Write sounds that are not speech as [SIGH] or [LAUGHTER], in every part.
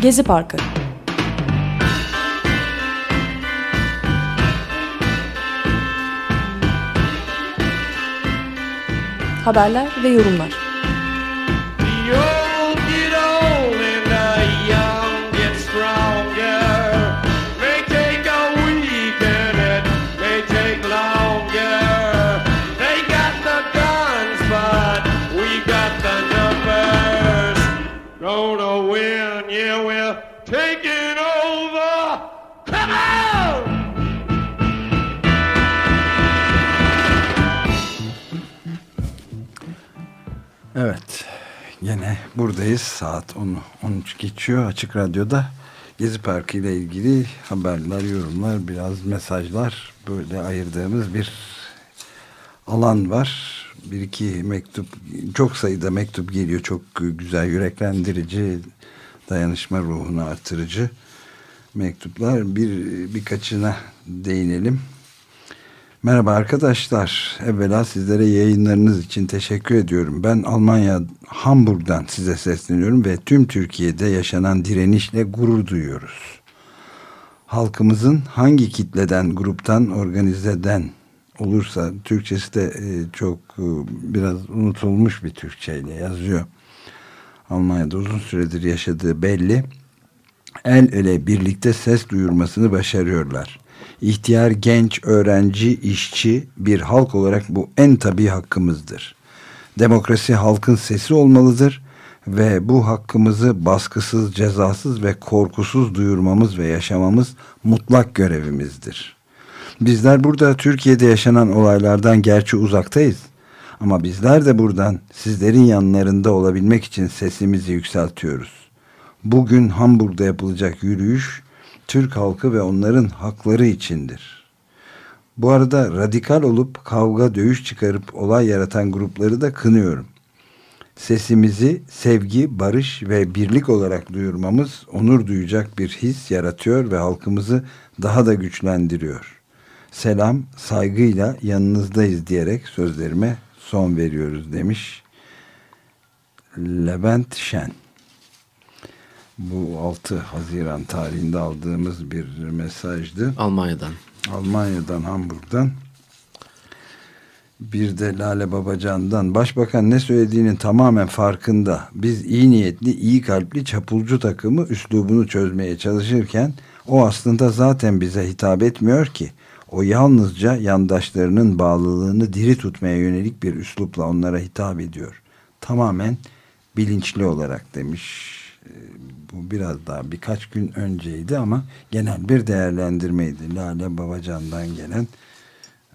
Gezi Parkı. Haberler ve yorumlar Evet. Yine buradayız. Saat 10, 13 geçiyor. Açık Radyo'da Gezi Parkı ile ilgili haberler, yorumlar, biraz mesajlar böyle ayırdığımız bir alan var. Bir iki mektup, çok sayıda mektup geliyor. Çok güzel, yüreklendirici, dayanışma ruhunu artırıcı mektuplar. Bir birkaçına değinelim. Merhaba arkadaşlar. Evvela sizlere yayınlarınız için teşekkür ediyorum. Ben Almanya Hamburg'dan size sesleniyorum ve tüm Türkiye'de yaşanan direnişle gurur duyuyoruz. Halkımızın hangi kitleden, gruptan, organizeden olursa Türkçesi de e, çok e, biraz unutulmuş bir Türkçeyle yazıyor. Almanya'da uzun süredir yaşadığı belli. El ele birlikte ses duyurmasını başarıyorlar ihtiyar, genç, öğrenci, işçi bir halk olarak bu en tabi hakkımızdır. Demokrasi halkın sesi olmalıdır ve bu hakkımızı baskısız, cezasız ve korkusuz duyurmamız ve yaşamamız mutlak görevimizdir. Bizler burada Türkiye'de yaşanan olaylardan gerçi uzaktayız ama bizler de buradan sizlerin yanlarında olabilmek için sesimizi yükseltiyoruz. Bugün Hamburg'da yapılacak yürüyüş Türk halkı ve onların hakları içindir. Bu arada radikal olup kavga dövüş çıkarıp olay yaratan grupları da kınıyorum. Sesimizi sevgi, barış ve birlik olarak duyurmamız onur duyacak bir his yaratıyor ve halkımızı daha da güçlendiriyor. Selam, saygıyla yanınızdayız diyerek sözlerime son veriyoruz demiş Levent Şen. Bu 6 Haziran tarihinde aldığımız bir mesajdı. Almanya'dan. Almanya'dan, Hamburg'dan. Bir de Lale Babacan'dan. Başbakan ne söylediğinin tamamen farkında. Biz iyi niyetli, iyi kalpli çapulcu takımı üslubunu çözmeye çalışırken o aslında zaten bize hitap etmiyor ki. O yalnızca yandaşlarının bağlılığını diri tutmaya yönelik bir üslupla onlara hitap ediyor. Tamamen bilinçli olarak demiş bu biraz daha birkaç gün önceydi ama genel bir değerlendirmeydi. Lale Babacan'dan gelen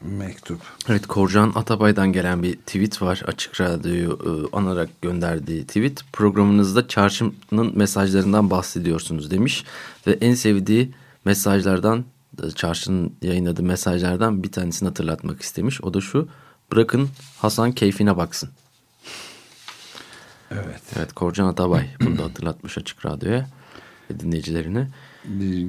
mektup. Evet Korcan Atabay'dan gelen bir tweet var. Açık Radyo'yu e, anarak gönderdiği tweet. Programınızda çarşının mesajlarından bahsediyorsunuz demiş. Ve en sevdiği mesajlardan çarşının yayınladığı mesajlardan bir tanesini hatırlatmak istemiş. O da şu. Bırakın Hasan keyfine baksın. Evet. Evet Korcan Atabay bunu da hatırlatmış Açık Radyo'ya dinleyicilerine.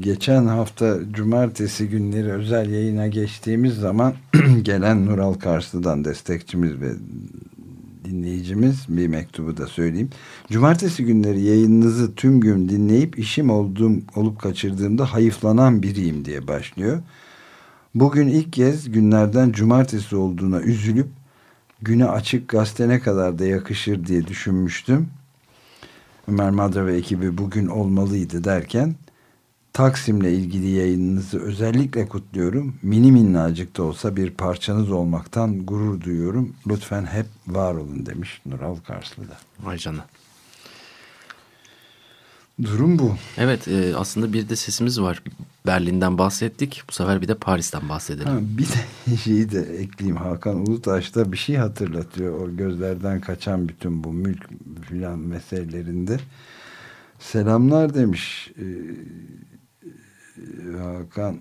Geçen hafta cumartesi günleri özel yayına geçtiğimiz zaman [CLEARS THROAT] gelen Nural Karslı'dan destekçimiz ve dinleyicimiz bir mektubu da söyleyeyim. Cumartesi günleri yayınınızı tüm gün dinleyip işim olduğum, olup kaçırdığımda hayıflanan biriyim diye başlıyor. Bugün ilk kez günlerden cumartesi olduğuna üzülüp güne açık gazete ne kadar da yakışır diye düşünmüştüm. Ömer Madra ve ekibi bugün olmalıydı derken Taksim'le ilgili yayınınızı özellikle kutluyorum. Mini minnacık da olsa bir parçanız olmaktan gurur duyuyorum. Lütfen hep var olun demiş Nural Karslı'da. Vay canına. Durum bu. Evet e, aslında bir de sesimiz var. Berlin'den bahsettik. Bu sefer bir de Paris'ten bahsedelim. Ha, bir de [LAUGHS] şeyi de ekleyeyim. Hakan Ulutaş'ta bir şey hatırlatıyor. O gözlerden kaçan bütün bu mülk filan meselelerinde. Selamlar demiş. Ee, Hakan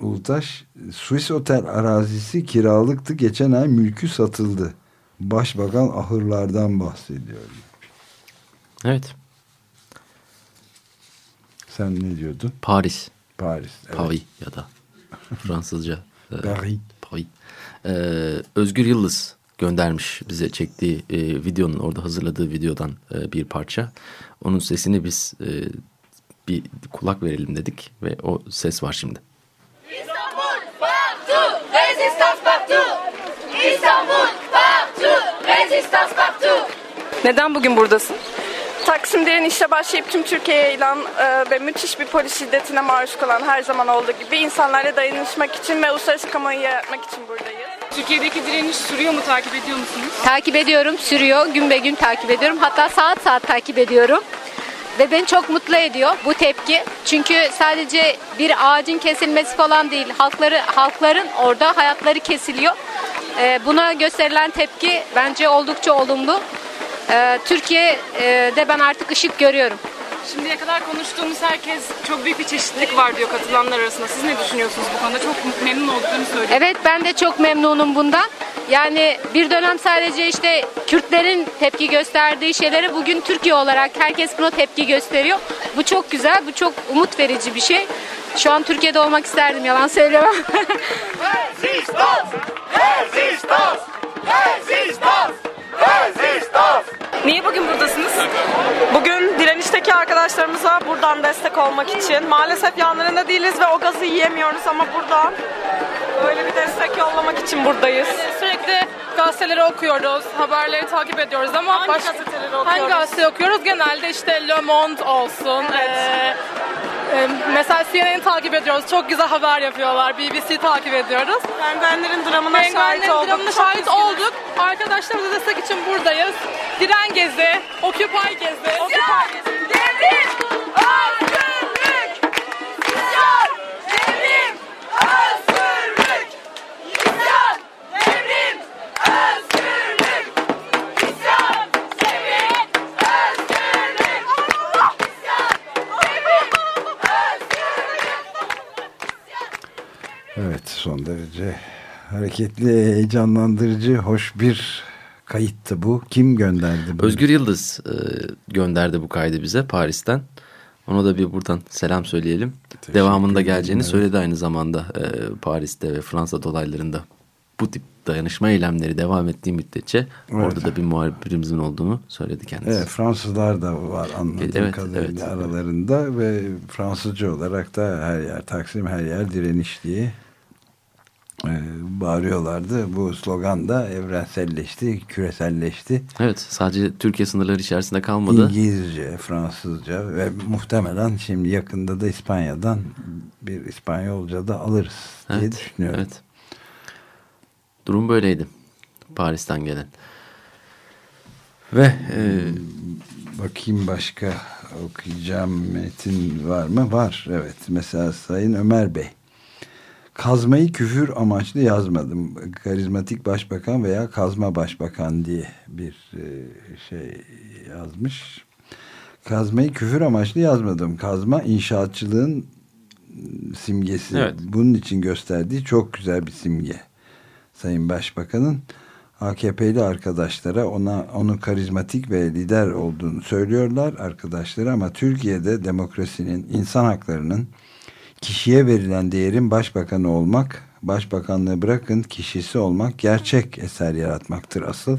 Ulutaş. Swiss Otel arazisi kiralıktı. Geçen ay mülkü satıldı. Başbakan ahırlardan bahsediyor. Evet. Sen ne diyordun? Paris. Paris. Evet. Paris ya da Fransızca. [LAUGHS] Paris. Paris. Ee, Özgür Yıldız göndermiş bize çektiği e, videonun orada hazırladığı videodan e, bir parça. Onun sesini biz e, bir kulak verelim dedik ve o ses var şimdi. İstanbul partout, résistance partout. İstanbul partout, résistance partout. Neden bugün buradasın? Taksim'lerin işe başlayıp tüm Türkiye'ye ilan e, ve müthiş bir polis şiddetine maruz kalan her zaman olduğu gibi insanlarla dayanışmak için ve uluslararası kamuoyu yaratmak için buradayız. Türkiye'deki direniş sürüyor mu takip ediyor musunuz? Takip ediyorum, sürüyor. Gün be gün takip ediyorum. Hatta saat saat takip ediyorum. Ve beni çok mutlu ediyor bu tepki. Çünkü sadece bir ağacın kesilmesi falan değil. Halkları halkların orada hayatları kesiliyor. Ee, buna gösterilen tepki bence oldukça olumlu. Ee, Türkiye'de ben artık ışık görüyorum. Şimdiye kadar konuştuğumuz herkes çok büyük bir çeşitlilik var diyor katılanlar arasında. Siz ne düşünüyorsunuz bu konuda? Çok memnun olduklarını söylüyor. Evet ben de çok memnunum bundan. Yani bir dönem sadece işte Kürtlerin tepki gösterdiği şeylere bugün Türkiye olarak herkes buna tepki gösteriyor. Bu çok güzel, bu çok umut verici bir şey. Şu an Türkiye'de olmak isterdim, yalan söylemem. Niye bugün buradasınız? Bugün direnişteki arkadaşlarımıza buradan destek olmak için. Maalesef yanlarında değiliz ve o gazı yiyemiyoruz ama buradan böyle bir destek yollamak için buradayız. Sürekli gazeteleri okuyoruz, haberleri takip ediyoruz ama Hangi başka gazeteleri okuyoruz? hangi gazete okuyoruz? Genelde işte Le Monde olsun. eee, e, mesela CNN'i takip ediyoruz. Çok güzel haber yapıyorlar. BBC takip ediyoruz. Penguenlerin dramına şahit Penguenlerin olduk. dramına şahit olduk. Arkadaşlarımıza destek için buradayız. Diren gezi, Occupy gezi. Devrim, özgürlük. Evet son derece hareketli, heyecanlandırıcı, hoş bir kayıttı bu. Kim gönderdi bunu? Özgür Yıldız e, gönderdi bu kaydı bize Paris'ten. Ona da bir buradan selam söyleyelim. Teşekkür Devamında geleceğini evet. söyledi aynı zamanda e, Paris'te ve Fransa dolaylarında bu tip dayanışma eylemleri devam ettiği müddetçe Evet. orada da bir muhabirimizin olduğunu söyledi kendisi. Evet, Fransızlar da var anladığım Evet, kadarıyla evet. aralarında ve Fransızca olarak da her yer Taksim her yer direniş diye bağırıyorlardı. Bu slogan da evrenselleşti, küreselleşti. Evet sadece Türkiye sınırları içerisinde kalmadı. İngilizce, Fransızca ve muhtemelen şimdi yakında da İspanya'dan bir İspanyolca da alırız diye Evet, düşünüyorum. evet. Durum böyleydi. Paris'ten gelen. Ve e, Bakayım başka okuyacağım metin var mı? Var evet. Mesela Sayın Ömer Bey. Kazmayı küfür amaçlı yazmadım. Karizmatik başbakan veya kazma başbakan diye bir e, şey yazmış. Kazmayı küfür amaçlı yazmadım. Kazma inşaatçılığın simgesi. Evet. Bunun için gösterdiği çok güzel bir simge. Sayın Başbakan'ın AKP'li arkadaşlara ona onun karizmatik ve lider olduğunu söylüyorlar arkadaşları ama Türkiye'de demokrasinin, insan haklarının kişiye verilen değerin başbakanı olmak, başbakanlığı bırakın kişisi olmak gerçek eser yaratmaktır asıl.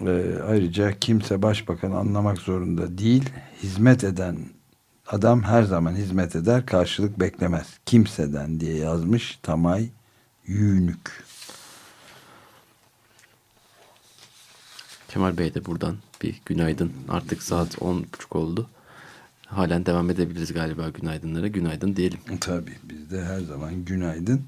Ee, ayrıca kimse başbakan anlamak zorunda değil. Hizmet eden adam her zaman hizmet eder, karşılık beklemez. Kimseden diye yazmış Tamay Yünük. Kemal Bey de buradan bir günaydın. Artık saat 10.30 oldu. Halen devam edebiliriz galiba günaydınlara. Günaydın diyelim. Tabii bizde her zaman günaydın.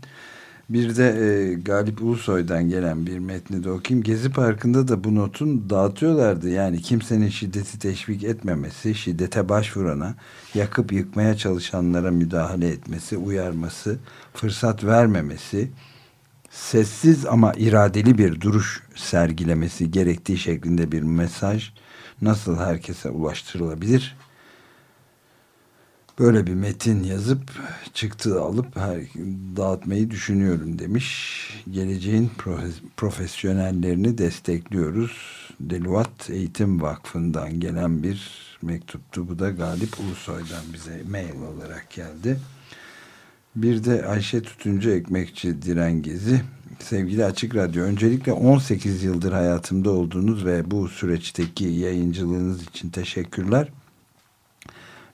Bir de e, Galip Ulusoy'dan gelen bir metni de okuyayım. Gezi Parkı'nda da bu notun dağıtıyorlardı. Yani kimsenin şiddeti teşvik etmemesi, şiddete başvurana, yakıp yıkmaya çalışanlara müdahale etmesi, uyarması, fırsat vermemesi, sessiz ama iradeli bir duruş sergilemesi gerektiği şeklinde bir mesaj nasıl herkese ulaştırılabilir? Böyle bir metin yazıp çıktı alıp her, dağıtmayı düşünüyorum demiş. Geleceğin profe- profesyonellerini destekliyoruz. Deluat Eğitim Vakfı'ndan gelen bir mektuptu. Bu da Galip Ulusoy'dan bize mail olarak geldi. Bir de Ayşe Tutuncu Ekmekçi Diren Gezi. Sevgili Açık Radyo, öncelikle 18 yıldır hayatımda olduğunuz ve bu süreçteki yayıncılığınız için teşekkürler.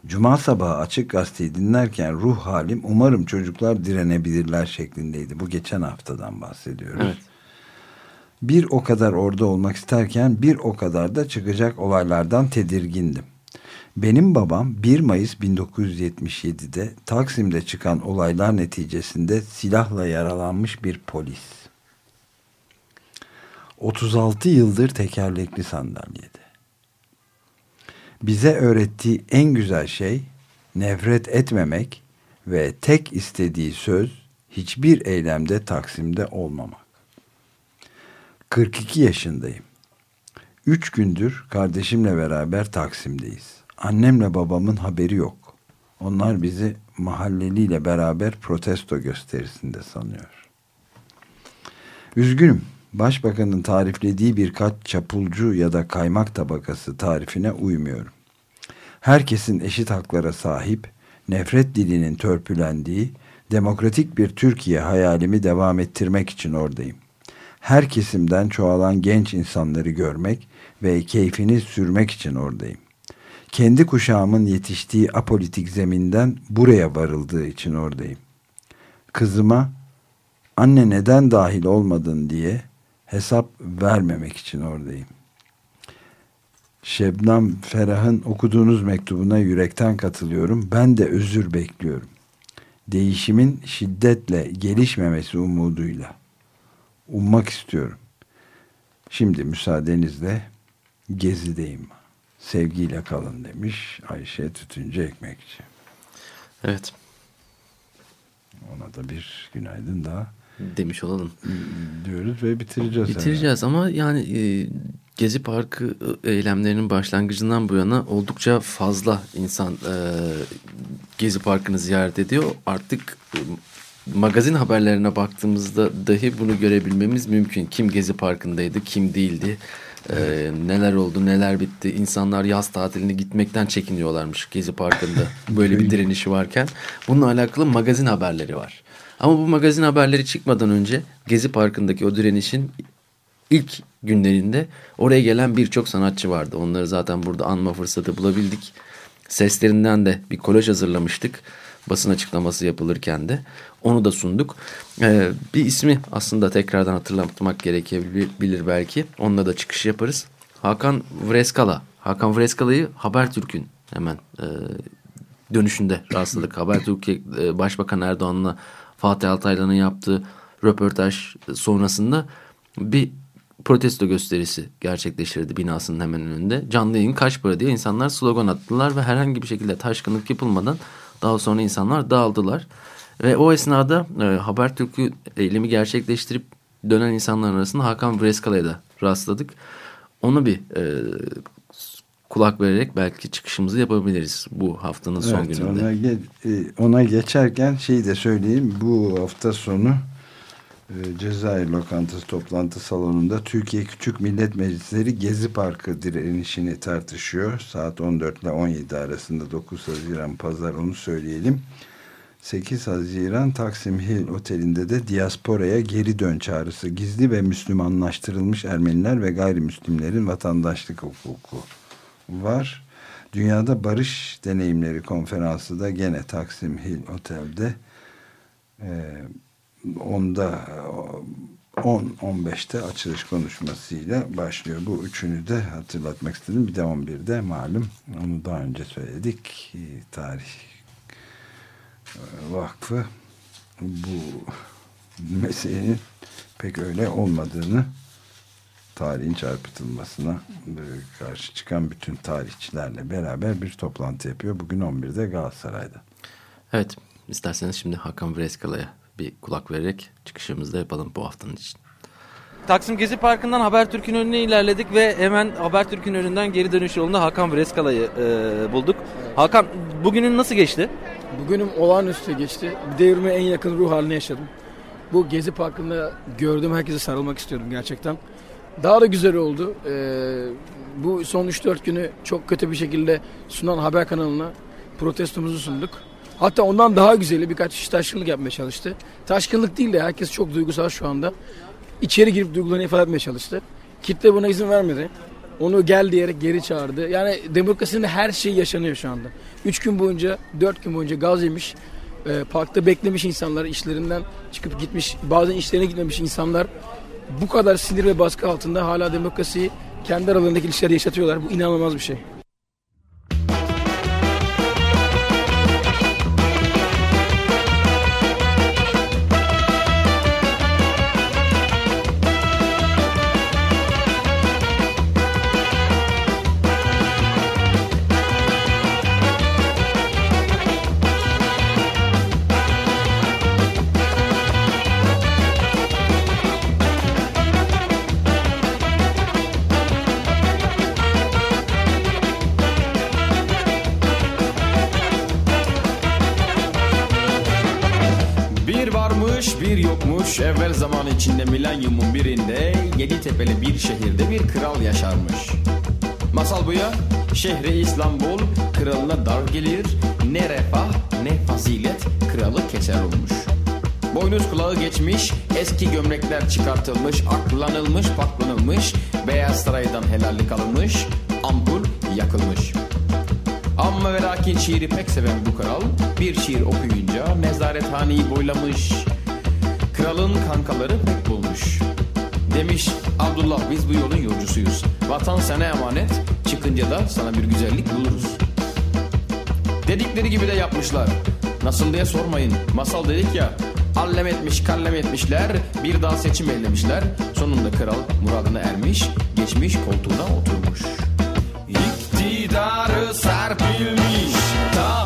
Cuma sabahı Açık Gazeteyi dinlerken ruh halim umarım çocuklar direnebilirler şeklindeydi. Bu geçen haftadan bahsediyoruz. Evet. Bir o kadar orada olmak isterken bir o kadar da çıkacak olaylardan tedirgindim. Benim babam 1 Mayıs 1977'de Taksim'de çıkan olaylar neticesinde silahla yaralanmış bir polis. 36 yıldır tekerlekli sandalyede. Bize öğrettiği en güzel şey nefret etmemek ve tek istediği söz hiçbir eylemde Taksim'de olmamak. 42 yaşındayım. Üç gündür kardeşimle beraber Taksim'deyiz. Annemle babamın haberi yok. Onlar bizi mahalleliyle beraber protesto gösterisinde sanıyor. Üzgünüm. Başbakanın tariflediği birkaç çapulcu ya da kaymak tabakası tarifine uymuyorum. Herkesin eşit haklara sahip, nefret dilinin törpülendiği, demokratik bir Türkiye hayalimi devam ettirmek için oradayım. Her kesimden çoğalan genç insanları görmek ve keyfini sürmek için oradayım. Kendi kuşağımın yetiştiği apolitik zeminden buraya varıldığı için oradayım. Kızıma anne neden dahil olmadın diye hesap vermemek için oradayım. Şebnem Ferah'ın okuduğunuz mektubuna yürekten katılıyorum. Ben de özür bekliyorum. Değişimin şiddetle gelişmemesi umuduyla. Ummak istiyorum. Şimdi müsaadenizle gezideyim. Sevgiyle kalın demiş Ayşe Tütüncü Ekmekçi. Evet. Ona da bir günaydın daha Demiş olalım. diyoruz ve bitireceğiz. Bitireceğiz ama yani e, Gezi Parkı e, eylemlerinin başlangıcından bu yana oldukça fazla insan e, Gezi Parkı'nı ziyaret ediyor. Artık e, magazin haberlerine baktığımızda dahi bunu görebilmemiz mümkün. Kim Gezi Parkı'ndaydı, kim değildi, e, neler oldu, neler bitti. İnsanlar yaz tatiline gitmekten çekiniyorlarmış Gezi Parkı'nda [LAUGHS] böyle bir direnişi varken. Bununla alakalı magazin haberleri var. Ama bu magazin haberleri çıkmadan önce Gezi Parkı'ndaki o direnişin ilk günlerinde oraya gelen birçok sanatçı vardı. Onları zaten burada anma fırsatı bulabildik. Seslerinden de bir kolaj hazırlamıştık. Basın açıklaması yapılırken de onu da sunduk. Ee, bir ismi aslında tekrardan hatırlatmak gerekebilir belki. Onunla da çıkış yaparız. Hakan Vreskala. Hakan Vreskala'yı Habertürk'ün hemen e, dönüşünde rastladık. Habertürk e, Başbakan Erdoğan'la Fatih Altaylı'nın yaptığı röportaj sonrasında bir protesto gösterisi gerçekleştirdi binasının hemen önünde. Canlı yayın kaç para diye insanlar slogan attılar ve herhangi bir şekilde taşkınlık yapılmadan daha sonra insanlar dağıldılar. Ve o esnada e, Habertürk'ü eylemi gerçekleştirip dönen insanların arasında Hakan Breskala'ya da rastladık. Onu bir e, kulak vererek belki çıkışımızı yapabiliriz bu haftanın son Evet, gününde. Ona, ge- e, ona geçerken şeyi de söyleyeyim. Bu hafta sonu e, Cezayir Lokantası toplantı salonunda Türkiye Küçük Millet Meclisleri Gezi Parkı direnişini tartışıyor. Saat 14 ile 17 arasında 9 Haziran Pazar onu söyleyelim. 8 Haziran Taksim Hill Oteli'nde de diasporaya geri dön çağrısı. Gizli ve Müslümanlaştırılmış Ermeniler ve gayrimüslimlerin vatandaşlık hukuku var. Dünyada Barış Deneyimleri Konferansı da gene Taksim Hill Otel'de e, onda 10-15'te açılış konuşmasıyla başlıyor. Bu üçünü de hatırlatmak istedim. Bir de 11'de malum onu daha önce söyledik. E, Tarih e, Vakfı bu meselenin pek öyle olmadığını tarihin çarpıtılmasına e, karşı çıkan bütün tarihçilerle beraber bir toplantı yapıyor. Bugün 11'de Galatasaray'da. Evet isterseniz şimdi Hakan Breskala'ya bir kulak vererek çıkışımızı da yapalım bu haftanın için. Taksim Gezi Parkı'ndan Habertürk'ün önüne ilerledik ve hemen Habertürk'ün önünden geri dönüş yolunda Hakan Breskala'yı e, bulduk. Hakan bugünün nasıl geçti? Bugünüm olağanüstü geçti. Devrime en yakın ruh halini yaşadım. Bu Gezi Parkı'nda gördüğüm herkese sarılmak istiyorum gerçekten. Daha da güzel oldu. Ee, bu son 3-4 günü çok kötü bir şekilde sunan haber kanalına protestomuzu sunduk. Hatta ondan daha güzeli birkaç kişi taşkınlık yapmaya çalıştı. Taşkınlık değil de herkes çok duygusal şu anda. İçeri girip duygularını ifade etmeye çalıştı. Kitle buna izin vermedi. Onu gel diyerek geri çağırdı. Yani demokrasinin her şeyi yaşanıyor şu anda. Üç gün boyunca, dört gün boyunca gaz yemiş, e, parkta beklemiş insanlar, işlerinden çıkıp gitmiş, bazen işlerine gitmemiş insanlar bu kadar sinir ve baskı altında hala demokrasiyi kendi aralarındaki ilişkileri yaşatıyorlar. Bu inanılmaz bir şey. Varmış bir yokmuş evvel zaman içinde milenyumun birinde yedi tepeli bir şehirde bir kral yaşarmış. Masal bu ya şehri İstanbul kralına dar gelir ne refah ne fazilet kralı keser olmuş. Boynuz kulağı geçmiş eski gömlekler çıkartılmış aklanılmış paklanılmış Beyaz Saray'dan helallik alınmış ampul yakılmış. Amma ve lakin şiiri pek seven bu kral bir şiir okuyunca nezarethaneyi boylamış. Kralın kankaları pek bulmuş. Demiş Abdullah biz bu yolun yolcusuyuz. Vatan sana emanet çıkınca da sana bir güzellik buluruz. Dedikleri gibi de yapmışlar. Nasıl diye sormayın. Masal dedik ya. Allem etmiş kallem etmişler. Bir daha seçim eylemişler. Sonunda kral muradına ermiş. Geçmiş koltuğuna oturmuş. İktidarı serpilmiş Tahammül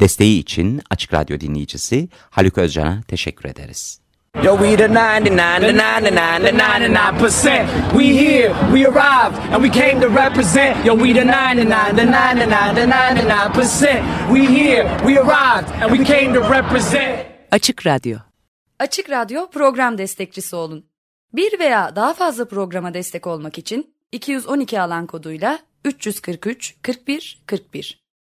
Desteği için Açık Radyo dinleyicisi Haluk Özcan'a teşekkür ederiz. Yo, we the 99, the 99, the 99%. We here, we arrived, and we came to represent. Yo, we the 99, the 99, the 99%. We here, we arrived, and we came to represent. Açık Radyo Açık Radyo program destekçisi olun. Bir veya daha fazla programa destek olmak için 212 alan koduyla 343 41 41